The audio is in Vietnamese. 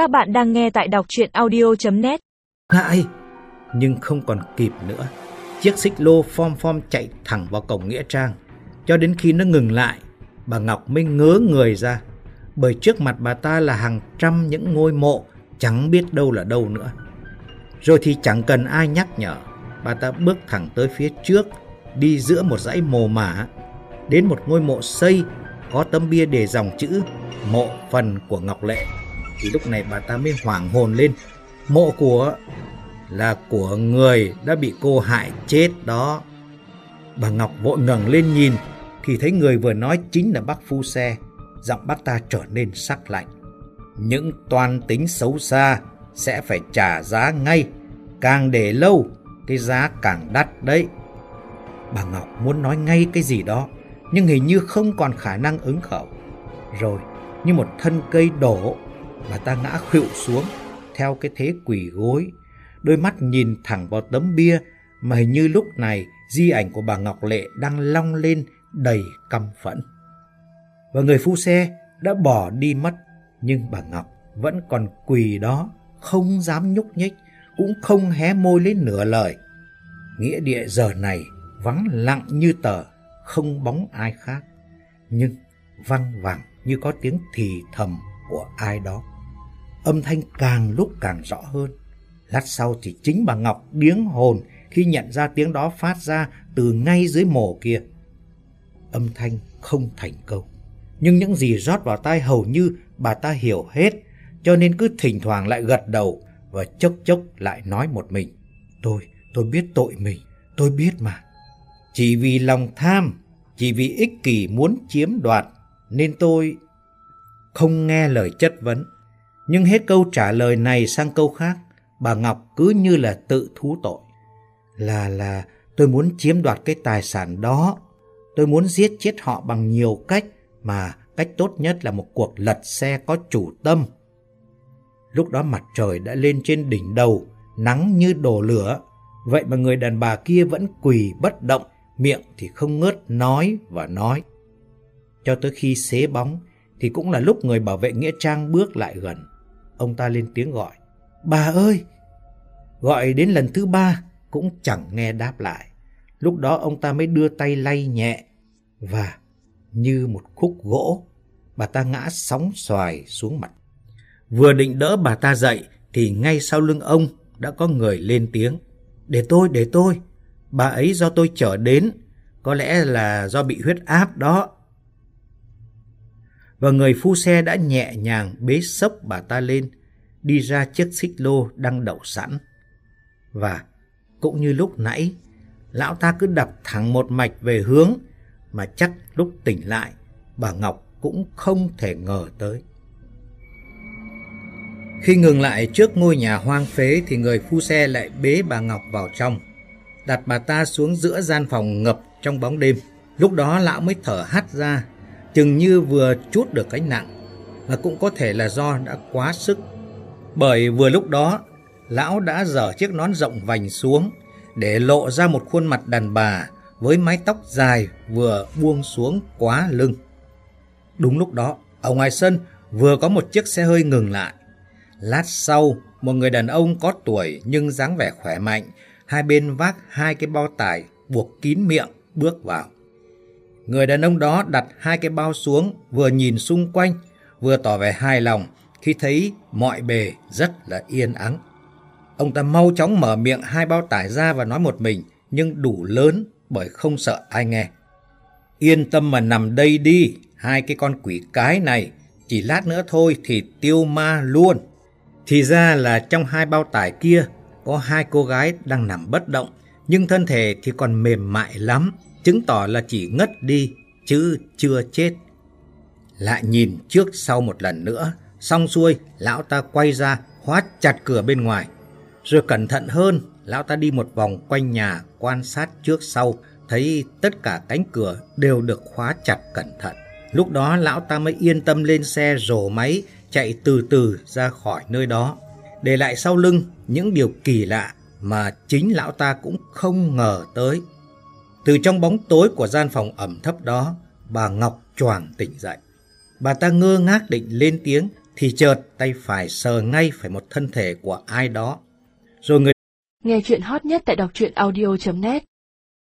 Các bạn đang nghe tại đọc chuyện audio.net Ngại, nhưng không còn kịp nữa. Chiếc xích lô phom phom chạy thẳng vào cổng Nghĩa Trang. Cho đến khi nó ngừng lại, bà Ngọc mới ngớ người ra. Bởi trước mặt bà ta là hàng trăm những ngôi mộ chẳng biết đâu là đâu nữa. Rồi thì chẳng cần ai nhắc nhở, bà ta bước thẳng tới phía trước, đi giữa một dãy mồ mả, đến một ngôi mộ xây có tấm bia đề dòng chữ mộ phần của Ngọc Lệ. Thì lúc này bà ta mới hoảng hồn lên, mộ của là của người đã bị cô hại chết đó. Bà Ngọc vội ngẩng lên nhìn thì thấy người vừa nói chính là bác Phu Xe. Giọng bác ta trở nên sắc lạnh. Những toan tính xấu xa sẽ phải trả giá ngay. Càng để lâu, cái giá càng đắt đấy. Bà Ngọc muốn nói ngay cái gì đó, nhưng hình như không còn khả năng ứng khẩu. Rồi, như một thân cây đổ, bà ta ngã khuỵu xuống theo cái thế quỳ gối. Đôi mắt nhìn thẳng vào tấm bia mà hình như lúc này di ảnh của bà Ngọc Lệ đang long lên đầy căm phẫn. Và người phu xe đã bỏ đi mất, nhưng bà Ngọc vẫn còn quỳ đó, không dám nhúc nhích, cũng không hé môi lên nửa lời. Nghĩa địa giờ này vắng lặng như tờ, không bóng ai khác, nhưng văng vẳng như có tiếng thì thầm của ai đó. Âm thanh càng lúc càng rõ hơn. Lát sau thì chính bà Ngọc điếng hồn khi nhận ra tiếng đó phát ra từ ngay dưới mồ kia. Âm thanh không thành câu. Nhưng những gì rót vào tai hầu như bà ta hiểu hết, cho nên cứ thỉnh thoảng lại gật đầu và chốc chốc lại nói một mình. Tôi, tôi biết tội mình, tôi biết mà. Chỉ vì lòng tham, chỉ vì ích kỷ muốn chiếm đoạt, nên tôi không nghe lời chất vấn. Nhưng hết câu trả lời này sang câu khác, bà Ngọc cứ như là tự thú tội. Là là tôi muốn chiếm đoạt cái tài sản đó. Tôi muốn giết chết họ bằng nhiều cách mà cách tốt nhất là một cuộc lật xe có chủ tâm. Lúc đó mặt trời đã lên trên đỉnh đầu, nắng như đổ lửa. Vậy mà người đàn bà kia vẫn quỳ bất động, miệng thì không ngớt nói và nói. Cho tới khi xế bóng thì cũng là lúc người bảo vệ Nghĩa Trang bước lại gần. Ông ta lên tiếng gọi. Bà ơi! Gọi đến lần thứ ba cũng chẳng nghe đáp lại. Lúc đó ông ta mới đưa tay lay nhẹ và như một khúc gỗ, bà ta ngã sóng xoài xuống mặt. Vừa định đỡ bà ta dậy thì ngay sau lưng ông đã có người lên tiếng. Để tôi, để tôi, bà ấy do tôi chở đến, có lẽ là do bị huyết áp đó. Và người phu xe đã nhẹ nhàng bế sốc bà ta lên, đi ra chiếc xích lô đang đậu sẵn. Và cũng như lúc nãy, lão ta cứ đập thẳng một mạch về hướng mà chắc lúc tỉnh lại, bà Ngọc cũng không thể ngờ tới. Khi ngừng lại trước ngôi nhà hoang phế thì người phu xe lại bế bà Ngọc vào trong, đặt bà ta xuống giữa gian phòng ngập trong bóng đêm. Lúc đó lão mới thở hắt ra, chừng như vừa chút được cái nặng, và cũng có thể là do đã quá sức. Bởi vừa lúc đó, lão đã dở chiếc nón rộng vành xuống để lộ ra một khuôn mặt đàn bà với mái tóc dài vừa buông xuống quá lưng. Đúng lúc đó, ở ngoài sân vừa có một chiếc xe hơi ngừng lại. Lát sau, một người đàn ông có tuổi nhưng dáng vẻ khỏe mạnh, hai bên vác hai cái bao tải buộc kín miệng bước vào. Người đàn ông đó đặt hai cái bao xuống, vừa nhìn xung quanh, vừa tỏ vẻ hài lòng khi thấy mọi bề rất là yên ắng. Ông ta mau chóng mở miệng hai bao tải ra và nói một mình, nhưng đủ lớn bởi không sợ ai nghe. Yên tâm mà nằm đây đi, hai cái con quỷ cái này, chỉ lát nữa thôi thì tiêu ma luôn. Thì ra là trong hai bao tải kia có hai cô gái đang nằm bất động, nhưng thân thể thì còn mềm mại lắm, chứng tỏ là chỉ ngất đi, chứ chưa chết. Lại nhìn trước sau một lần nữa, xong xuôi, lão ta quay ra, khóa chặt cửa bên ngoài. Rồi cẩn thận hơn, lão ta đi một vòng quanh nhà quan sát trước sau, thấy tất cả cánh cửa đều được khóa chặt cẩn thận. Lúc đó lão ta mới yên tâm lên xe rổ máy, chạy từ từ ra khỏi nơi đó, để lại sau lưng những điều kỳ lạ mà chính lão ta cũng không ngờ tới. Từ trong bóng tối của gian phòng ẩm thấp đó, bà Ngọc choàng tỉnh dậy. Bà ta ngơ ngác định lên tiếng thì chợt tay phải sờ ngay phải một thân thể của ai đó. Rồi người Nghe chuyện hot nhất tại đọc truyện audio.net